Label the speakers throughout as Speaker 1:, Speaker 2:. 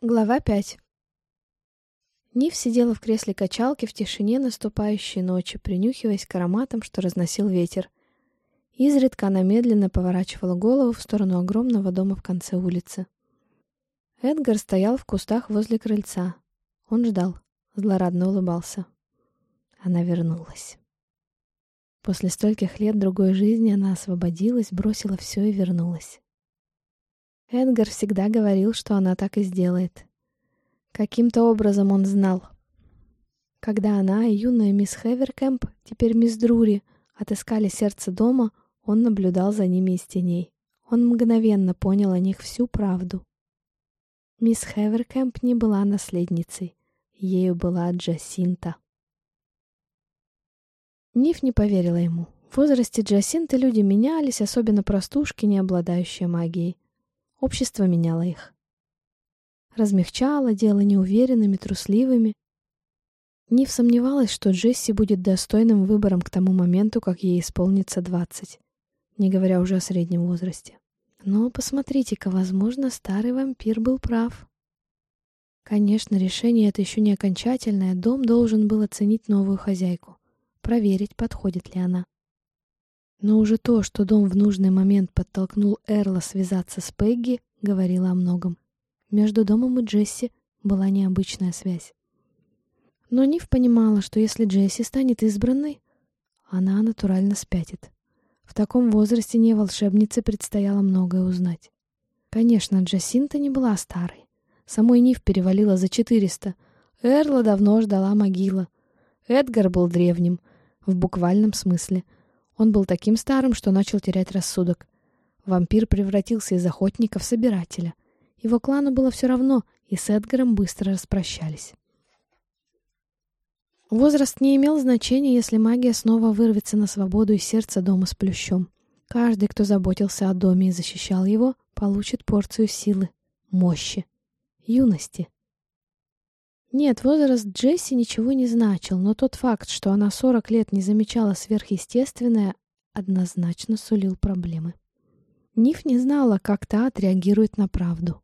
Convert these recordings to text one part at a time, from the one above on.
Speaker 1: Глава 5 Нив сидела в кресле качалки в тишине наступающей ночи, принюхиваясь к ароматам, что разносил ветер. Изредка она медленно поворачивала голову в сторону огромного дома в конце улицы. Эдгар стоял в кустах возле крыльца. Он ждал, злорадно улыбался. Она вернулась. После стольких лет другой жизни она освободилась, бросила все и вернулась. Эдгар всегда говорил, что она так и сделает. Каким-то образом он знал. Когда она и юная мисс Хеверкэмп, теперь мисс Друри, отыскали сердце дома, он наблюдал за ними из теней. Он мгновенно понял о них всю правду. Мисс Хеверкэмп не была наследницей. Ею была Джасинта. Ниф не поверила ему. В возрасте Джасинты люди менялись, особенно простушки, не обладающие магией. Общество меняло их. Размягчало, делало неуверенными, трусливыми. Нив сомневалась, что Джесси будет достойным выбором к тому моменту, как ей исполнится двадцать, не говоря уже о среднем возрасте. Но посмотрите-ка, возможно, старый вампир был прав. Конечно, решение это еще не окончательное, дом должен был оценить новую хозяйку, проверить, подходит ли она. Но уже то, что дом в нужный момент подтолкнул Эрла связаться с Пегги, говорило о многом. Между домом и Джесси была необычная связь. Но Нив понимала, что если Джесси станет избранной, она натурально спятит. В таком возрасте не волшебнице предстояло многое узнать. Конечно, Джасинта не была старой. Самой Нив перевалила за четыреста. Эрла давно ждала могила. Эдгар был древним, в буквальном смысле — он был таким старым, что начал терять рассудок. Вампир превратился из охотника в собирателя. Его клану было все равно, и с Эдгаром быстро распрощались. Возраст не имел значения, если магия снова вырвется на свободу из сердца дома с плющом. Каждый, кто заботился о доме и защищал его, получит порцию силы, мощи, юности. Нет, возраст Джесси ничего не значил, но тот факт, что она 40 лет не замечала сверхъестественное, однозначно сулил проблемы. Ниф не знала, как та отреагирует на правду.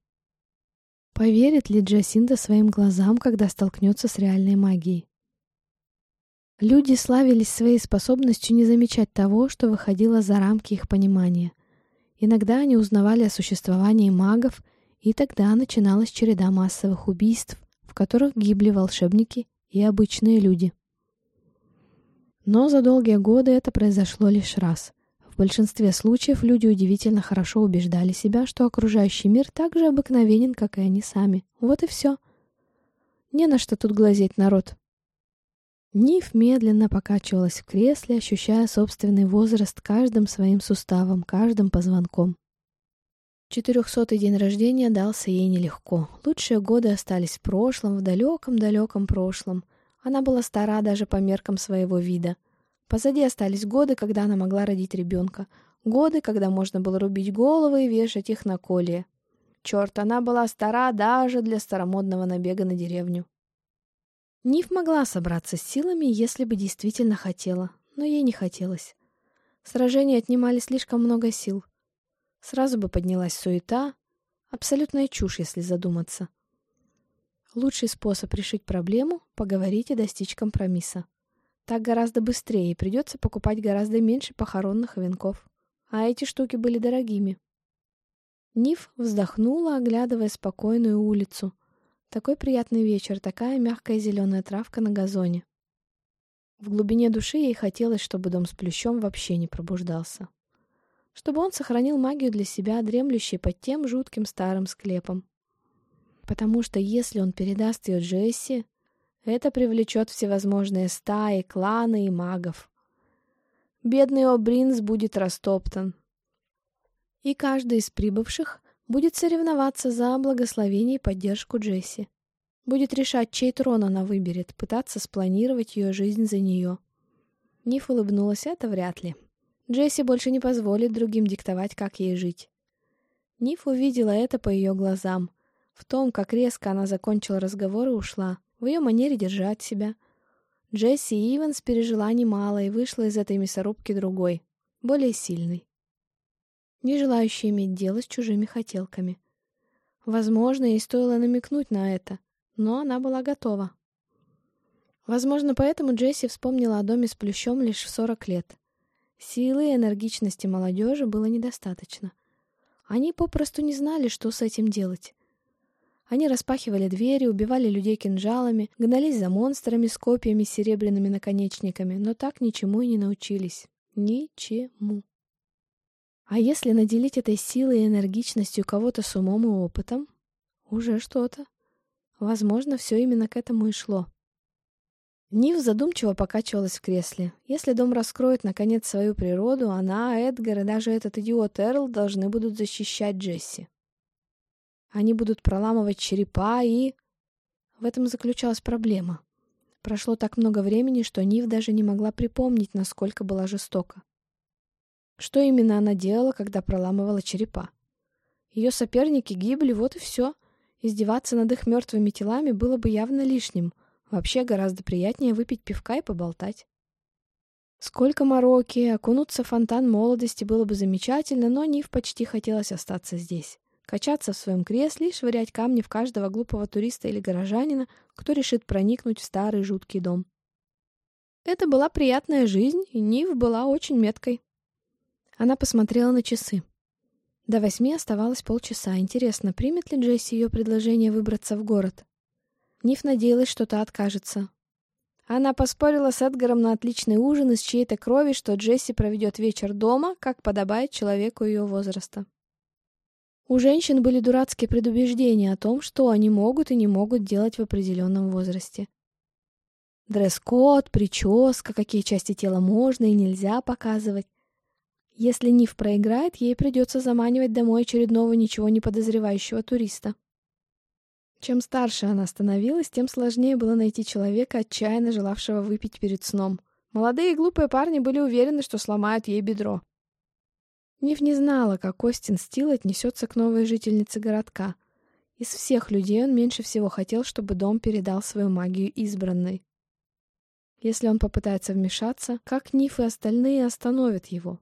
Speaker 1: Поверит ли Джасинда своим глазам, когда столкнется с реальной магией? Люди славились своей способностью не замечать того, что выходило за рамки их понимания. Иногда они узнавали о существовании магов, и тогда начиналась череда массовых убийств, в которых гибли волшебники и обычные люди. Но за долгие годы это произошло лишь раз. В большинстве случаев люди удивительно хорошо убеждали себя, что окружающий мир так же обыкновенен, как и они сами. Вот и все. Не на что тут глазеть, народ. Ниф медленно покачивалась в кресле, ощущая собственный возраст каждым своим суставом, каждым позвонком. Четырехсотый день рождения дался ей нелегко. Лучшие годы остались в прошлом, в далеком-далеком прошлом. Она была стара даже по меркам своего вида. Позади остались годы, когда она могла родить ребенка. Годы, когда можно было рубить головы и вешать их на коле. Черт, она была стара даже для старомодного набега на деревню. Ниф могла собраться с силами, если бы действительно хотела, но ей не хотелось. Сражения отнимали слишком много сил. Сразу бы поднялась суета. Абсолютная чушь, если задуматься. Лучший способ решить проблему — поговорить и достичь компромисса. Так гораздо быстрее, и придется покупать гораздо меньше похоронных венков. А эти штуки были дорогими. Ниф вздохнула, оглядывая спокойную улицу. Такой приятный вечер, такая мягкая зеленая травка на газоне. В глубине души ей хотелось, чтобы дом с плющом вообще не пробуждался чтобы он сохранил магию для себя, дремлющей под тем жутким старым склепом. Потому что если он передаст ее Джесси, это привлечет всевозможные стаи, кланы и магов. Бедный О'Бринс будет растоптан. И каждый из прибывших будет соревноваться за благословение и поддержку Джесси. Будет решать, чей трон она выберет, пытаться спланировать ее жизнь за нее. Ниф улыбнулась, это вряд ли. Джесси больше не позволит другим диктовать, как ей жить. Ниф увидела это по ее глазам, в том, как резко она закончила разговор и ушла, в ее манере держать себя. Джесси Иванс пережила немало и вышла из этой мясорубки другой, более сильной, не желающей иметь дело с чужими хотелками. Возможно, ей стоило намекнуть на это, но она была готова. Возможно, поэтому Джесси вспомнила о доме с плющом лишь в 40 лет. Силы и энергичности молодежи было недостаточно. Они попросту не знали, что с этим делать. Они распахивали двери, убивали людей кинжалами, гнались за монстрами с копьями с серебряными наконечниками, но так ничему и не научились. Ничему. А если наделить этой силой и энергичностью кого-то с умом и опытом? Уже что-то. Возможно, все именно к этому и шло. Нив задумчиво покачивалась в кресле. Если дом раскроет, наконец, свою природу, она, Эдгар и даже этот идиот Эрл должны будут защищать Джесси. Они будут проламывать черепа и... В этом заключалась проблема. Прошло так много времени, что Нив даже не могла припомнить, насколько была жестока. Что именно она делала, когда проламывала черепа? Ее соперники гибли, вот и все. Издеваться над их мертвыми телами было бы явно лишним — Вообще гораздо приятнее выпить пивка и поболтать. Сколько мороки, окунуться в фонтан молодости было бы замечательно, но Нив почти хотелось остаться здесь. Качаться в своем кресле и швырять камни в каждого глупого туриста или горожанина, кто решит проникнуть в старый жуткий дом. Это была приятная жизнь, и Нив была очень меткой. Она посмотрела на часы. До восьми оставалось полчаса. Интересно, примет ли Джесси ее предложение выбраться в город? Ниф надеялась, что та откажется. Она поспорила с Эдгаром на отличный ужин из чьей-то крови, что Джесси проведет вечер дома, как подобает человеку ее возраста. У женщин были дурацкие предубеждения о том, что они могут и не могут делать в определенном возрасте. Дресс-код, прическа, какие части тела можно и нельзя показывать. Если Ниф проиграет, ей придется заманивать домой очередного ничего не подозревающего туриста. Чем старше она становилась, тем сложнее было найти человека, отчаянно желавшего выпить перед сном. Молодые и глупые парни были уверены, что сломают ей бедро. Нив не знала, как Остин Стил отнесется к новой жительнице городка. Из всех людей он меньше всего хотел, чтобы дом передал свою магию избранной. Если он попытается вмешаться, как Ниф и остальные остановят его?